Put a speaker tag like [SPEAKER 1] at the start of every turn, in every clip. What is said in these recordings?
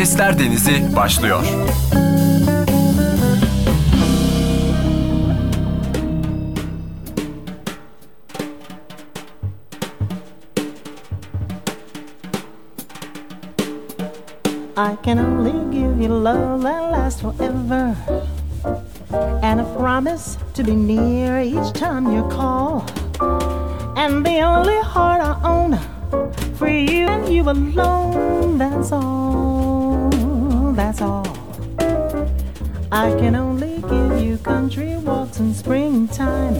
[SPEAKER 1] Sesler Denizi başlıyor.
[SPEAKER 2] I can only give you love that lasts forever. And a promise to be near each time you call. And the only heart I own for you and you alone, that's all, that's all. I can only give you country walks in springtime.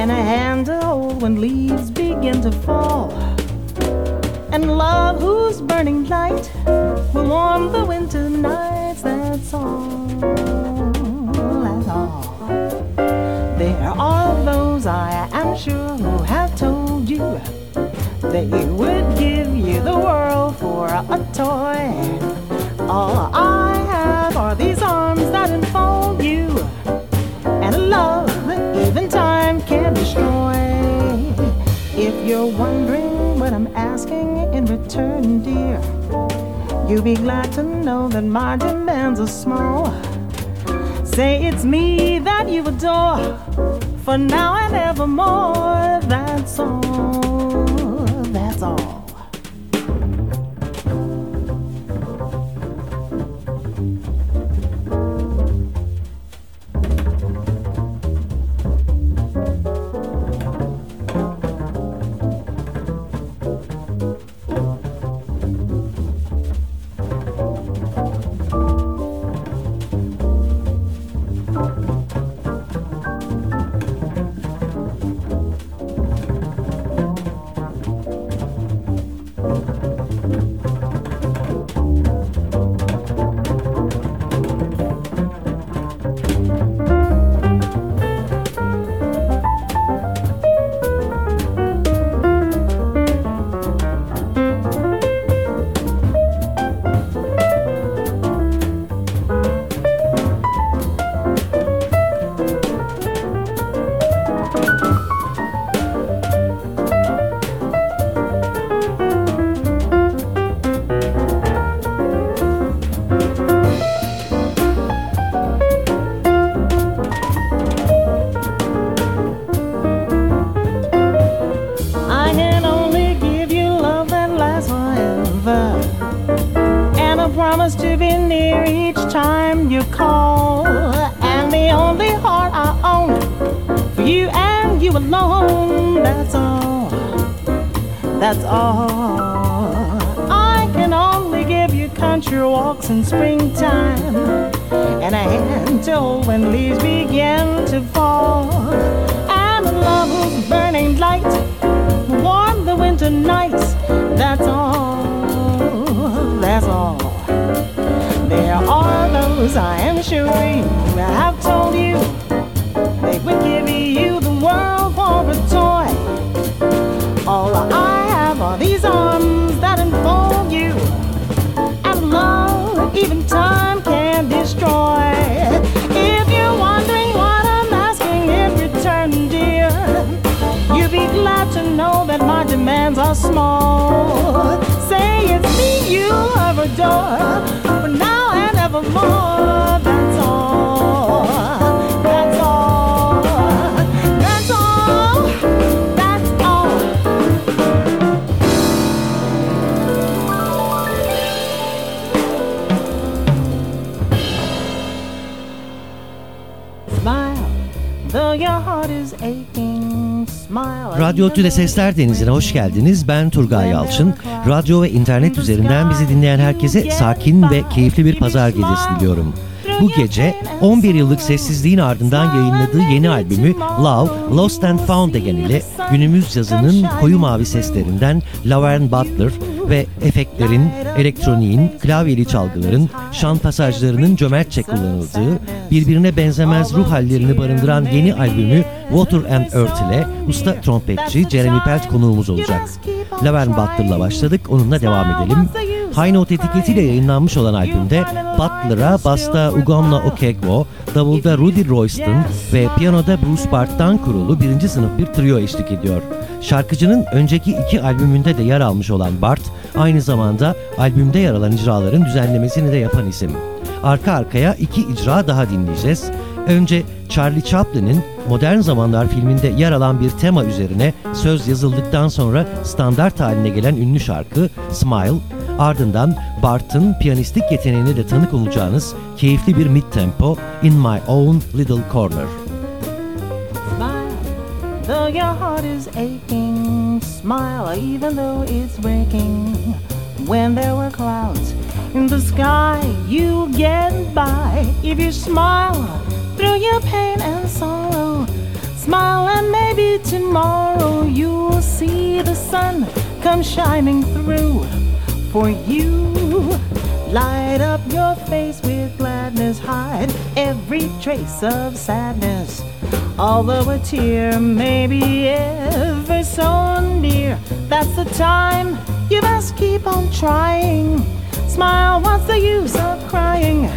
[SPEAKER 2] And a hand to hold when leaves begin to fall. And love whose burning light will warm the winter nights, that's all, that's all. There are those I am sure who have told you they would give you the world for a toy. All I have are these arms that enfold you, and a love that even time can't destroy. If you're wondering what I'm asking in return, dear, you'll be glad to know that my demands are small. Say it's me that you adore, for now and evermore, that's all, that's all. I in springtime. And a hand to hold when leaves begin to fall. And a love whose burning light warm the winter nights. That's all. That's all. There are those I am sure you have told you time can destroy. If you're wondering what I'm asking in return, dear. You'll be glad to know that my demands are small. Say it's me you have adored for now and evermore.
[SPEAKER 3] Radyo Tüde Sesler Denizi'ne hoş geldiniz. Ben Turgay Yalçın. Radyo ve internet üzerinden bizi dinleyen herkese sakin ve keyifli bir pazar gecesi diliyorum. Bu gece 11 yıllık sessizliğin ardından yayınladığı yeni albümü Love, Lost and Found Again ile günümüz yazının koyu mavi seslerinden Laverne Butler ve efektlerin, elektroniğin, klavyeli çalgıların, şan pasajlarının cömertçe kullanıldığı, birbirine benzemez ruh hallerini barındıran yeni albümü Water and Earth ile usta trompetçi Jeremy Pelt konuğumuz olacak. Laverne Butler'la başladık, onunla devam edelim. High Note etiketiyle yayınlanmış olan albümde Butler'a basta Ugonla Okegwo, davulda Rudy Royston ve piyanoda Bruce Bart'tan kurulu birinci sınıf bir trio eşlik ediyor. Şarkıcının önceki iki albümünde de yer almış olan Bart, aynı zamanda albümde yer alan icraların düzenlemesini de yapan isim. Arka arkaya iki icra daha dinleyeceğiz. Önce Charlie Chaplin'in Modern Zamanlar filminde yer alan bir tema üzerine söz yazıldıktan sonra standart haline gelen ünlü şarkı Smile, ardından Barth'ın piyanistik yeteneğine de tanık olacağınız keyifli bir mid-tempo In My Own Little Corner.
[SPEAKER 2] Though your heart is aching. Smile, even though it's breaking. When there were clouds in the sky, you get by. If you smile through your pain and sorrow, smile and maybe tomorrow you'll see the sun come shining through for you. Light up your face with gladness, hide every trace of sadness. Although a tear may be ever so near, that's the time you must keep on trying. Smile, what's the use of crying?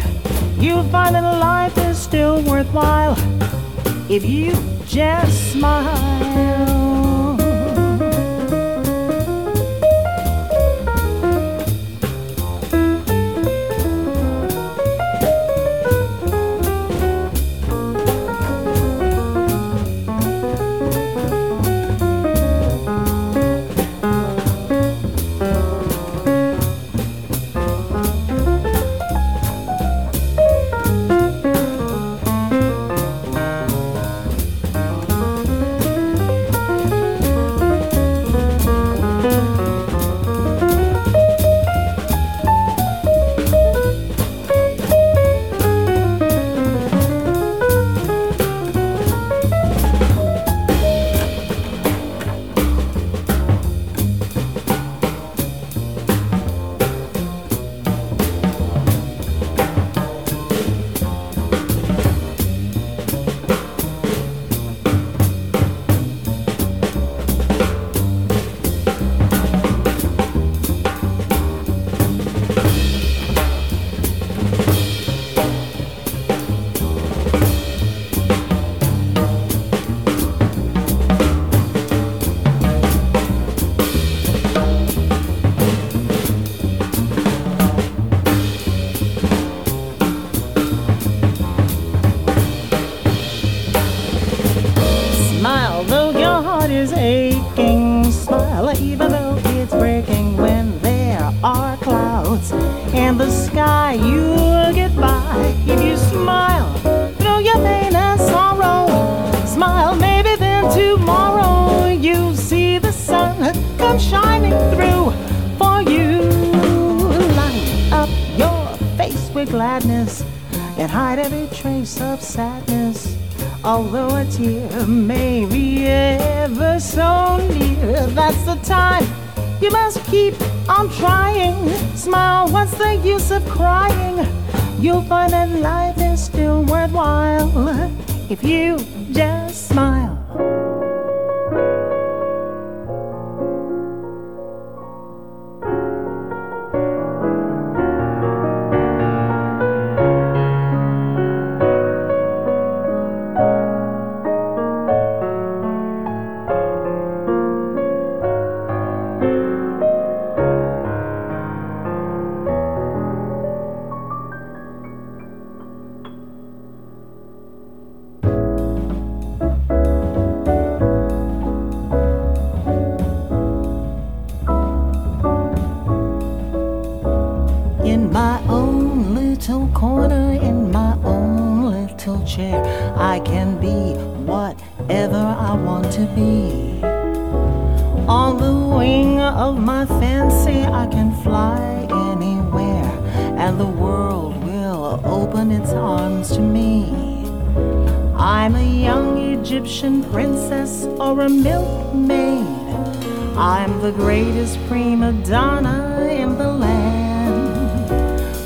[SPEAKER 2] You'll find that life is still worthwhile if you just smile. Smile, hide every trace of sadness. Although a tear may be ever so near, that's the time you must keep on trying. Smile, what's the use of crying? You'll find that life is still worthwhile if you just smile.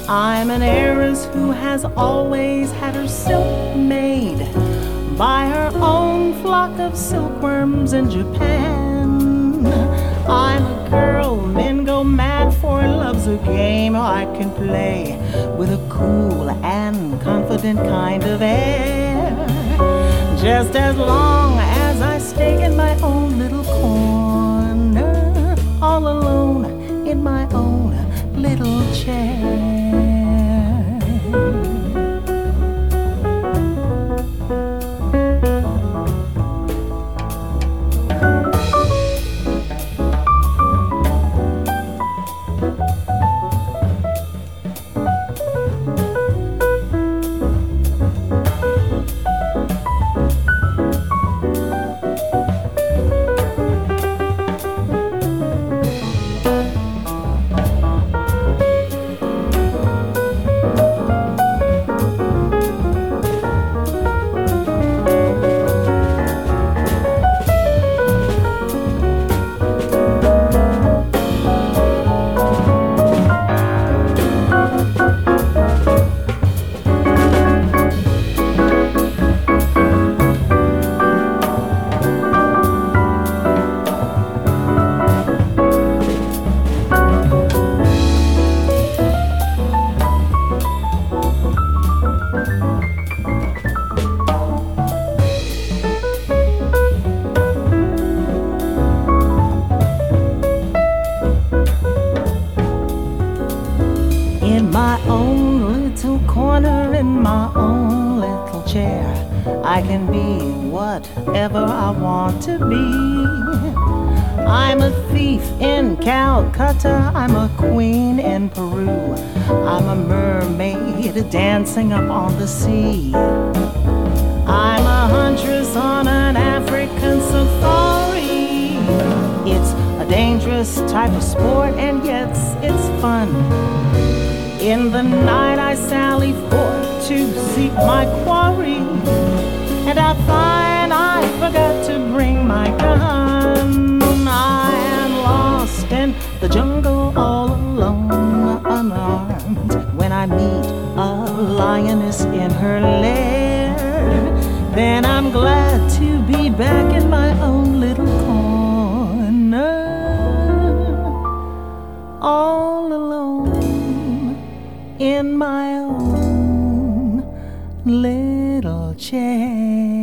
[SPEAKER 2] I'm an heiress who has always had her silk made by her own flock of silkworms in Japan. I'm a girl men go mad for. Love's a game I can play with a cool and confident kind of air. Just as long as I stay in my own little corner, all alone in my I to be. I'm a thief in Calcutta, I'm a queen in Peru, I'm a mermaid dancing up on the sea. I'm a huntress on an African safari. It's a dangerous type of sport, and yet it's fun. In the night, I sally forth to seek my quarry, and I find I forgot to bring my gun. I am lost in the jungle all alone, unarmed, when I meet a lioness in her lair. Then I'm glad to be back in my own little corner, all alone in my own little chair.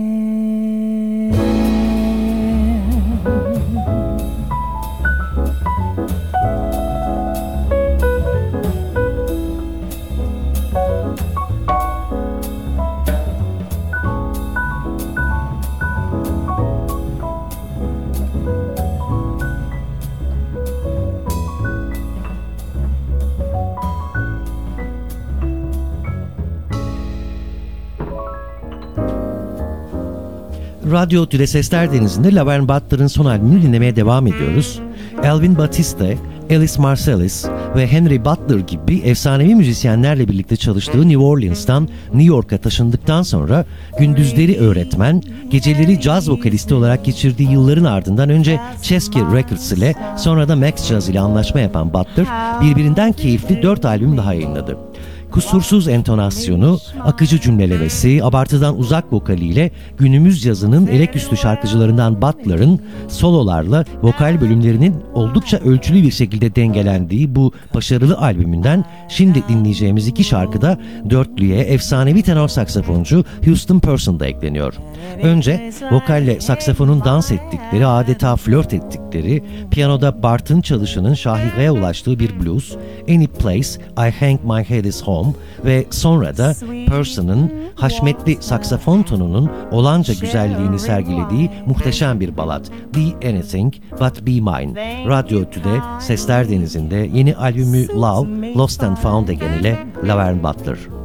[SPEAKER 3] Radyo Tüde Sesler Denizi'nde Laverne Butler'ın son albümünü dinlemeye devam ediyoruz. Elvin Batiste, Alice Marsalis ve Henry Butler gibi efsanevi müzisyenlerle birlikte çalıştığı New Orleans'tan New York'a taşındıktan sonra gündüzleri öğretmen, geceleri caz vokalisti olarak geçirdiği yılların ardından önce Chesky Records ile sonra da Max Jazz ile anlaşma yapan Butler birbirinden keyifli dört albüm daha yayınladı kusursuz entonasyonu, akıcı cümlelemesi, abartıdan uzak vokaliyle günümüz yazının eleküstü şarkıcılarından Butler'ın sololarla vokal bölümlerinin oldukça ölçülü bir şekilde dengelendiği bu başarılı albümünden şimdi dinleyeceğimiz iki şarkıda dörtlüye efsanevi tenor saksafoncu Houston Person da ekleniyor. Önce vokalle saksafonun dans ettikleri, adeta flört ettikleri, piyanoda Bart'ın çalışının şahikaya ulaştığı bir blues, Any Place I Hang My Head Is Home ve sonra da Person'ın haşmetli saksafon tonunun olanca güzelliğini sergilediği muhteşem bir balat Be Anything But Be Mine. Radyo Tüde Sesler Denizi'nde yeni albümü Love, Lost and Found Again ile Laverne Butler.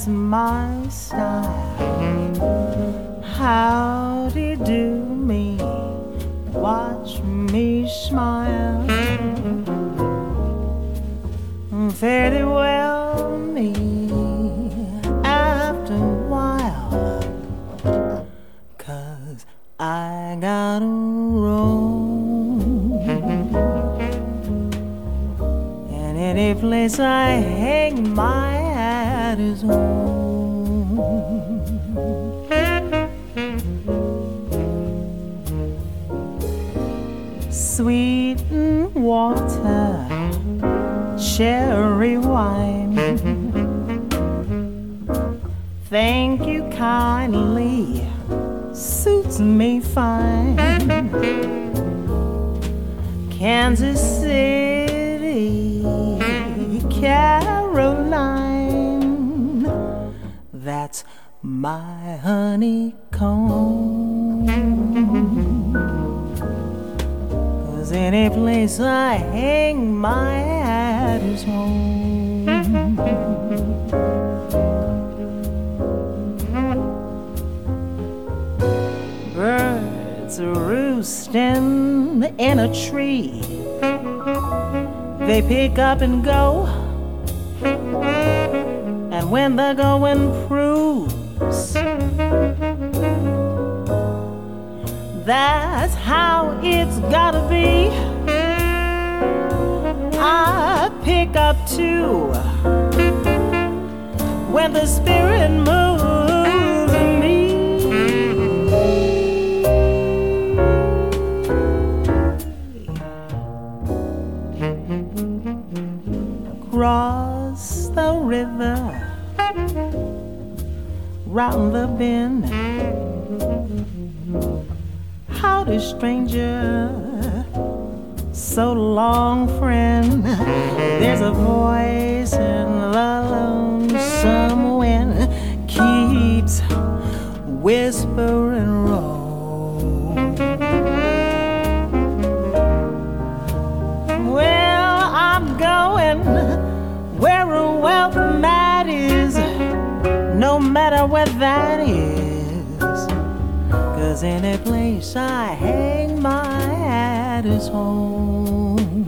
[SPEAKER 2] That's my style. Howdy do me, watch me smile. Fairly well me after a while, cause I gotta roam. And any place I hang my hat is home. Sweet water, cherry wine. Thank you kindly, suits me fine. Kansas City, Caroline. That's my honeycomb. Cause any place I hang my hat is home. Birds are roosting in a tree. They pick up and go. And when the going proves, that's how it's gotta be. I pick up too when the spirit moves me. Cross the bend. Howdy, stranger. So long, friend. There's a voice in the lonesome wind keeps whispering roll. Well, I'm going where a is, no matter where that is. Cause any place I hang my hat is home.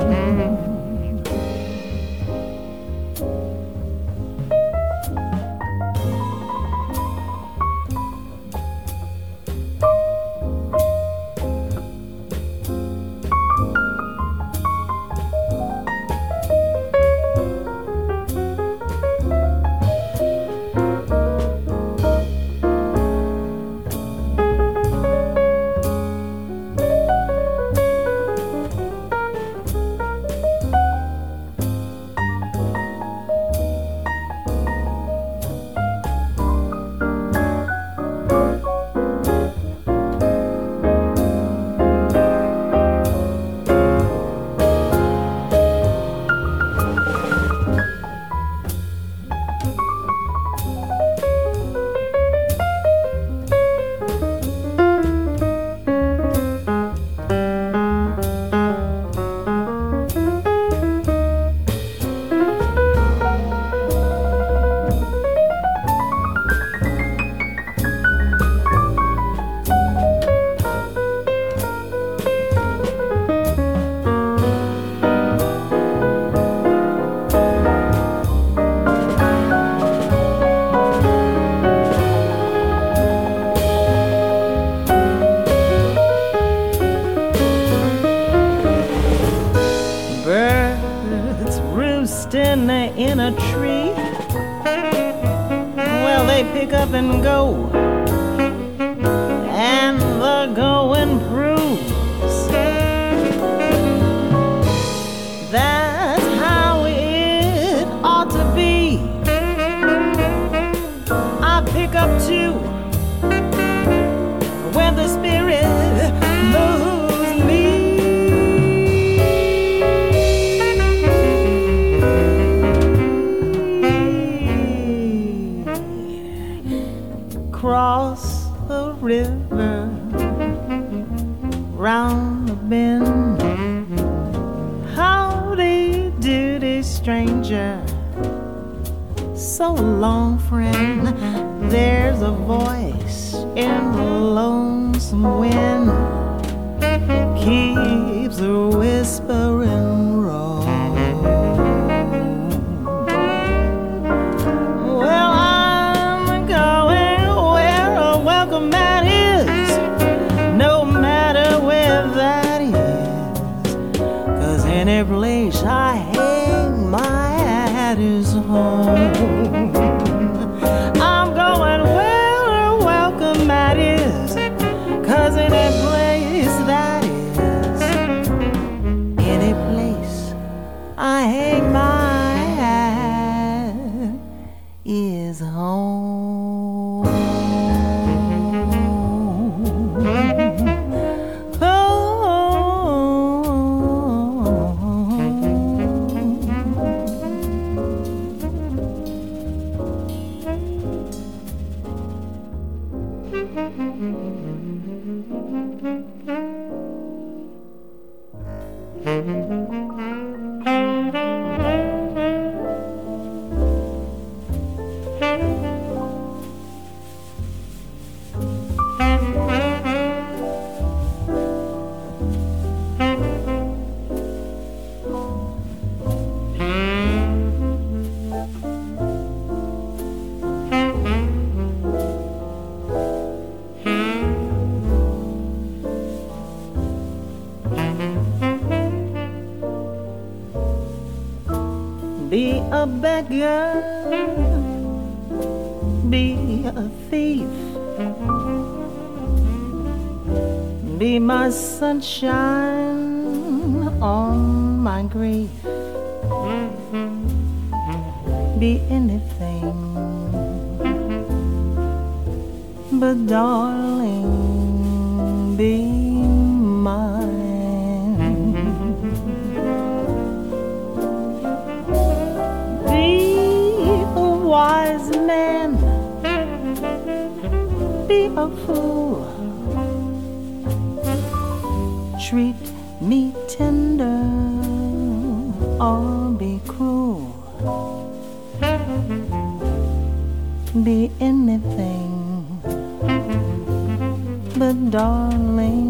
[SPEAKER 2] a be a thief, be my sunshine on my grief, be anything, but darling, be. be a fool. Treat me tender or be cruel. Be anything, but darling.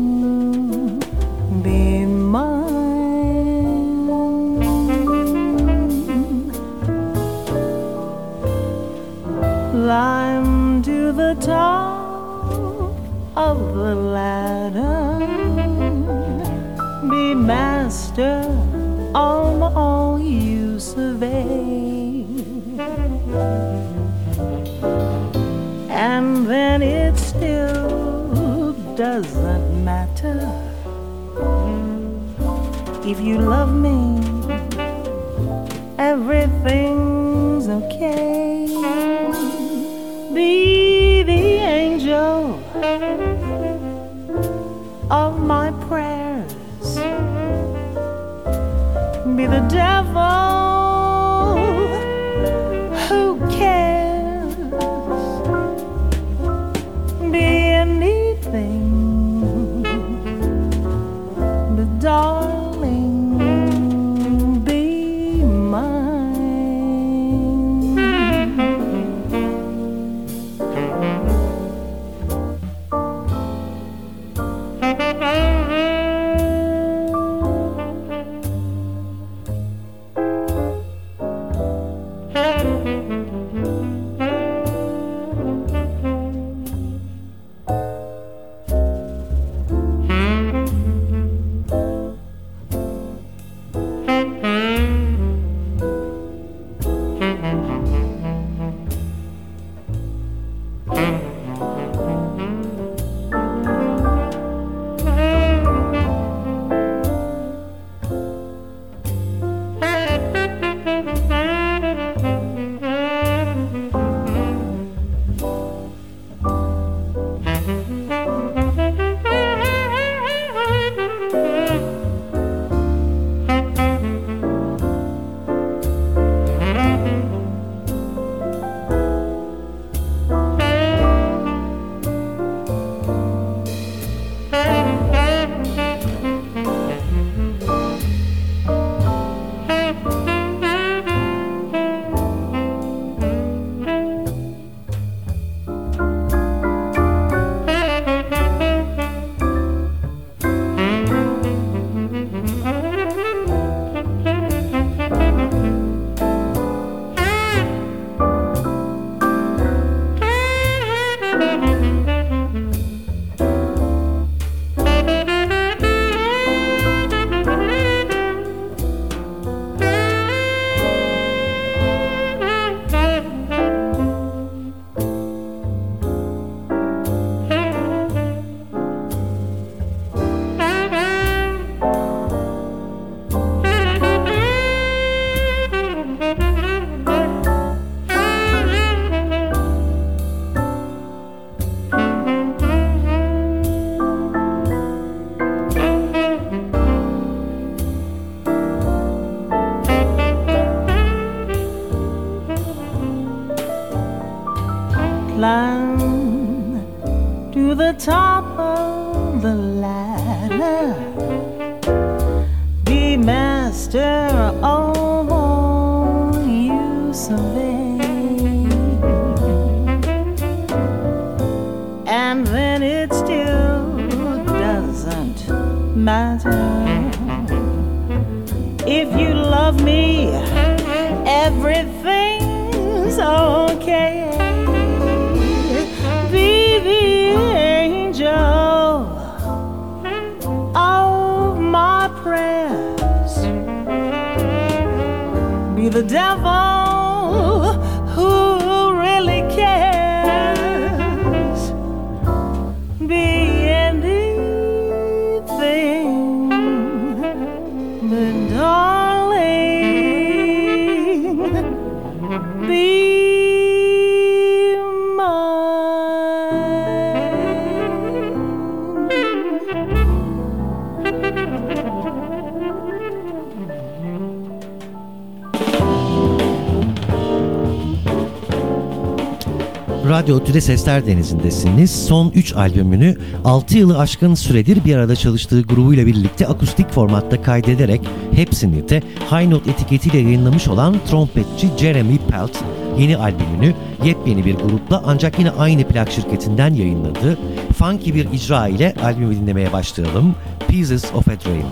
[SPEAKER 3] Otü'de Sesler Denizi'ndesiniz. Son 3 albümünü 6 yılı aşkın süredir bir arada çalıştığı grubuyla birlikte akustik formatta kaydederek hepsini de High Note etiketiyle yayınlamış olan trompetçi Jeremy Pelt yeni albümünü yepyeni bir grupla ancak yine aynı plak şirketinden yayınladı. Funky bir icra ile albümü dinlemeye başlayalım. Pieces of a Dream.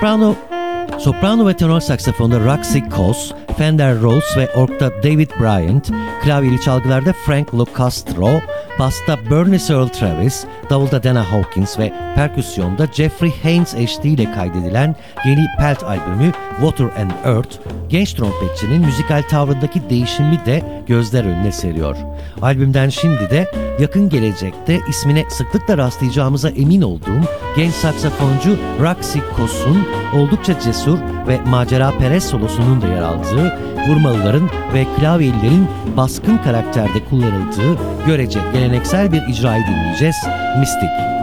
[SPEAKER 3] Soprano Soprano ve tenor saksafonda Roxy Kos, Fender Rhodes ve orkta David Bryant, klavyeli çalgılarda Frank Locastro, basta Bernie Searle Travis, davulda Dana Hawkins ve perküsyonda Jeffrey Haynes eşliğiyle kaydedilen yeni Pelt albümü Water and Earth, genç trompetçinin müzikal tavrındaki değişimi de gözler önüne seriyor. Albümden şimdi de yakın gelecekte ismine sıklıkla rastlayacağımıza emin olduğum genç saksafoncu Roxy Kos'un oldukça cesur ve macera perest solosunun da yer aldığı, vurmalıların ve klavyelilerin baskın karakterde kullanıldığı görece geleneksel bir icrayı dinleyeceğiz, Mystic.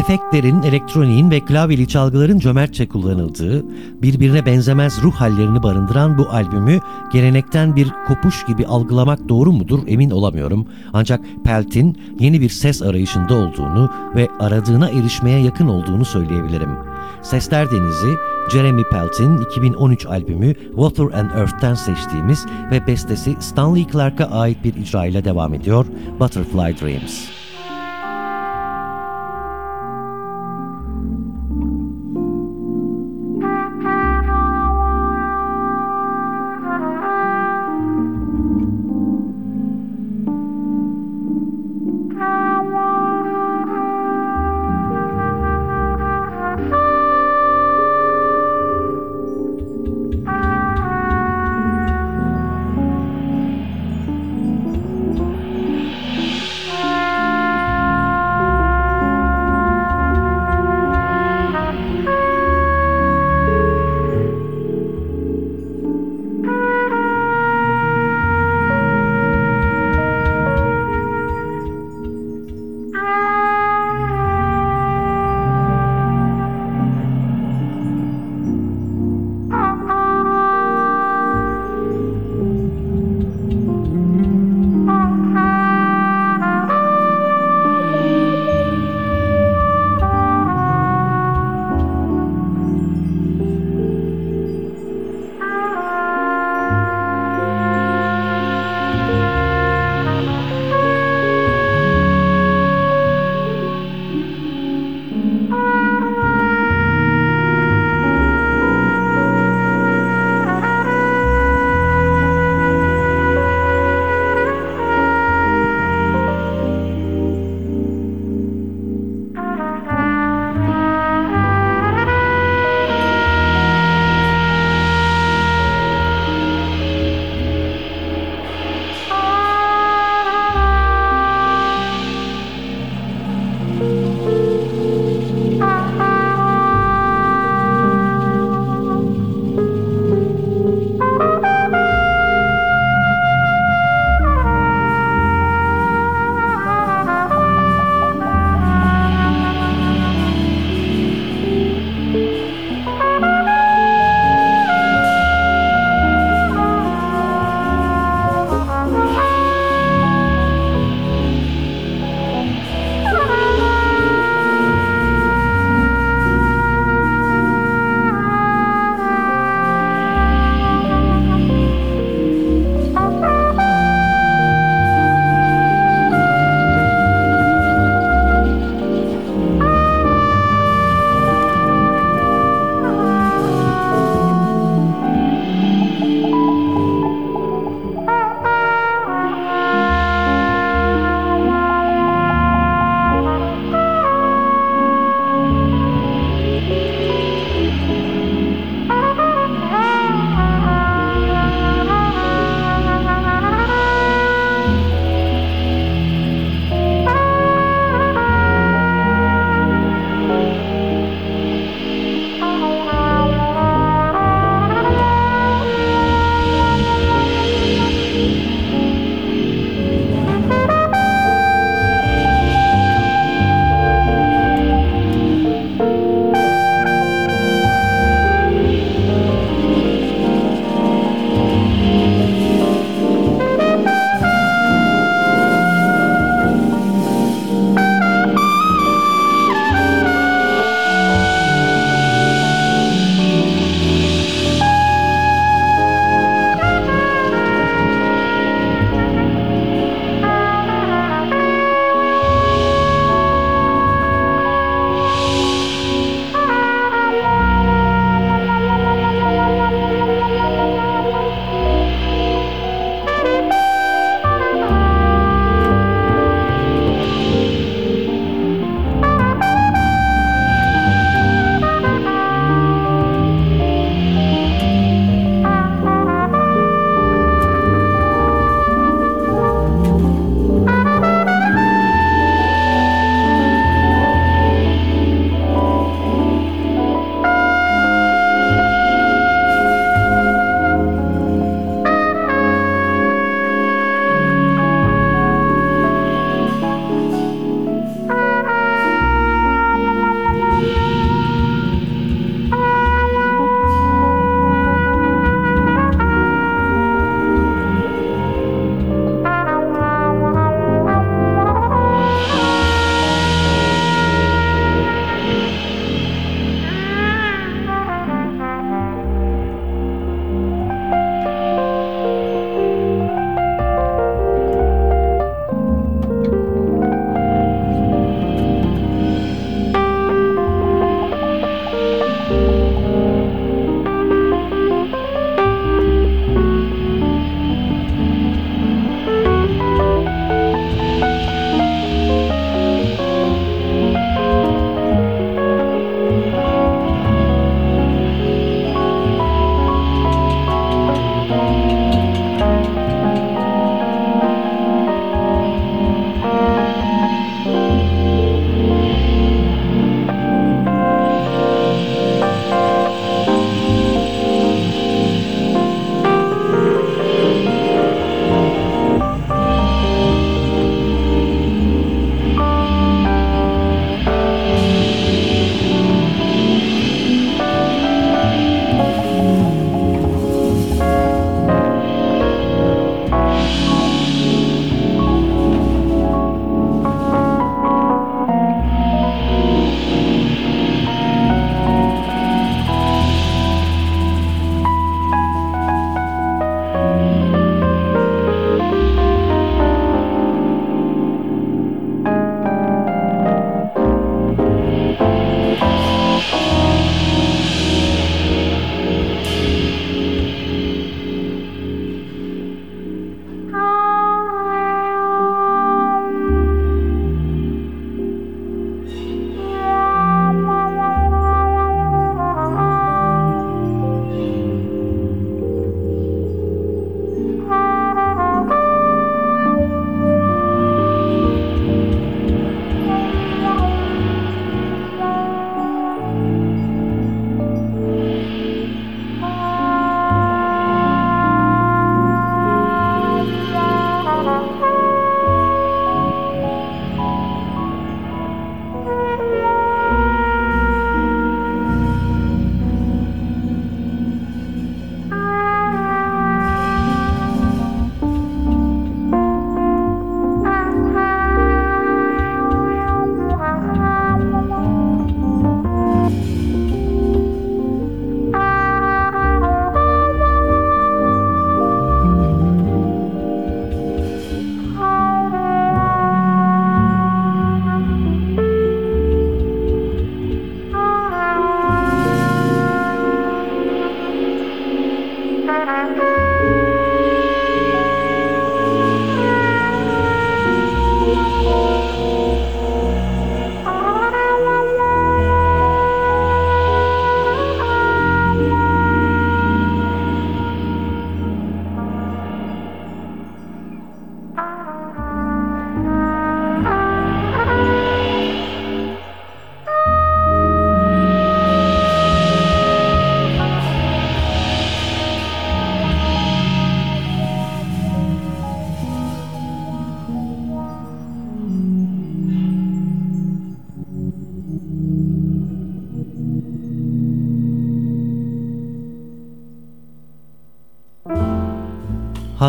[SPEAKER 3] Efektlerin, elektroniğin ve klavyeli çalgıların cömertçe kullanıldığı, birbirine benzemez ruh hallerini barındıran bu albümü gelenekten bir kopuş gibi algılamak doğru mudur emin olamıyorum. Ancak Pelt'in yeni bir ses arayışında olduğunu ve aradığına erişmeye yakın olduğunu söyleyebilirim. Sesler Denizi, Jeremy Pelt'in 2013 albümü Water and Earth'ten seçtiğimiz ve bestesi Stanley Clark'a ait bir icra ile devam ediyor, Butterfly Dreams.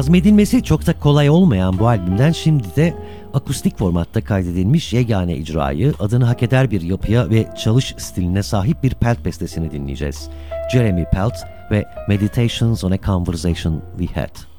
[SPEAKER 3] Hazmedilmesi çok da kolay olmayan bu albümden şimdi de akustik formatta kaydedilmiş yegane icrayı adını hak eder bir yapıya ve çalış stiline sahip bir Pelt bestesini dinleyeceğiz. Jeremy Pelt ve Meditations on a Conversation We Had.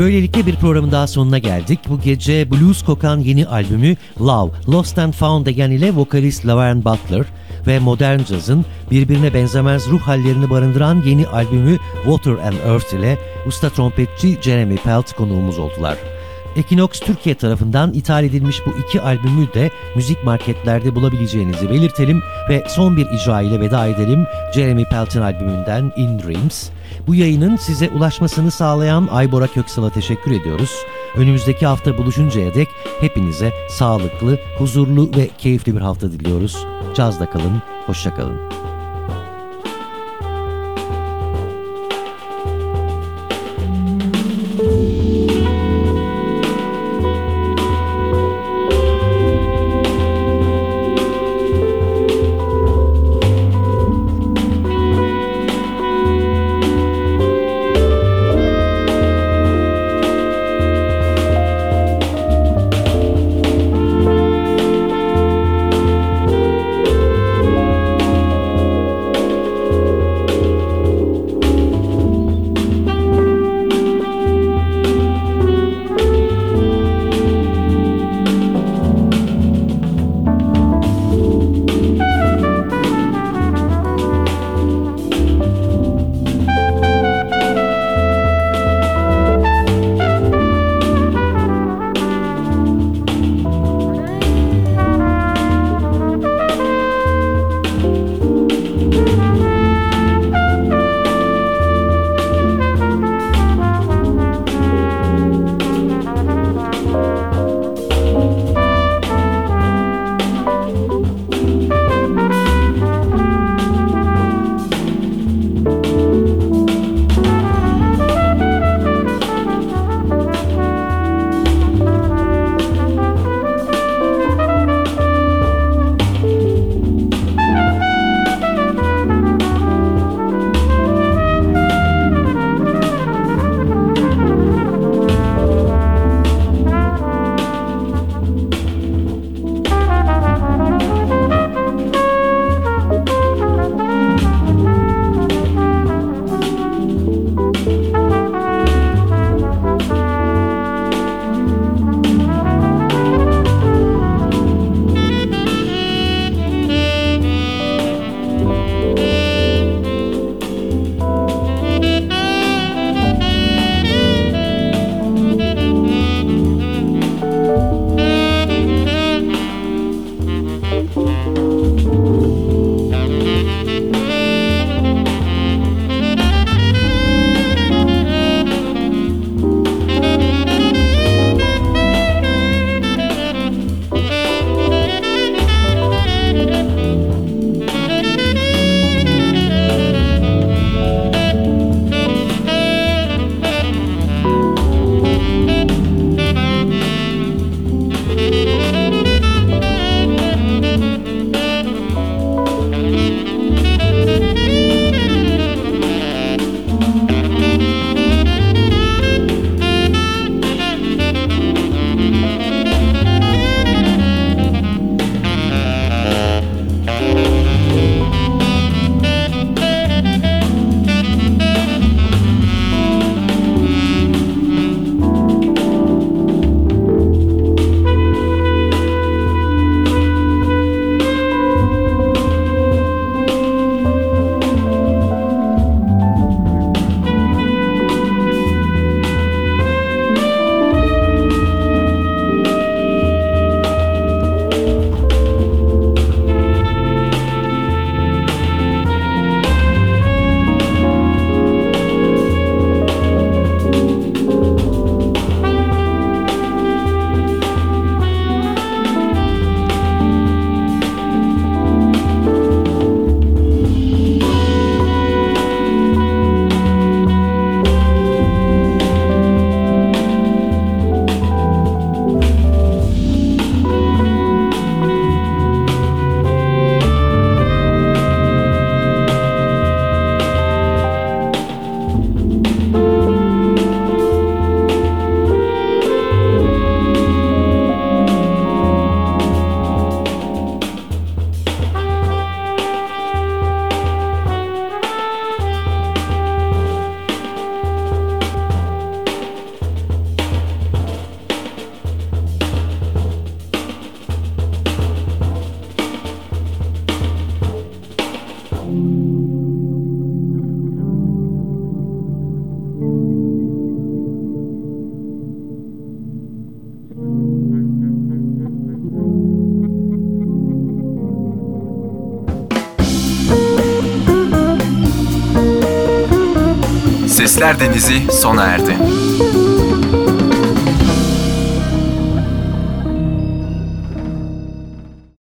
[SPEAKER 3] Böylelikle bir programın daha sonuna geldik. Bu gece blues kokan yeni albümü Love, Lost and Found Again ile vokalist Laverne Butler ve modern cazın birbirine benzemez ruh hallerini barındıran yeni albümü Water and Earth ile usta trompetçi Jeremy Pelt konuğumuz oldular. Equinox Türkiye tarafından ithal edilmiş bu iki albümü de müzik marketlerde bulabileceğinizi belirtelim ve son bir icra ile veda edelim Jeremy Pelt'in albümünden In Dreams. Bu yayının size ulaşmasını sağlayan Aybora Köksal'a teşekkür ediyoruz. Önümüzdeki hafta buluşuncaya dek hepinize sağlıklı, huzurlu ve keyifli bir hafta diliyoruz. Cazda kalın, hoşça
[SPEAKER 1] Denizi sona erdi.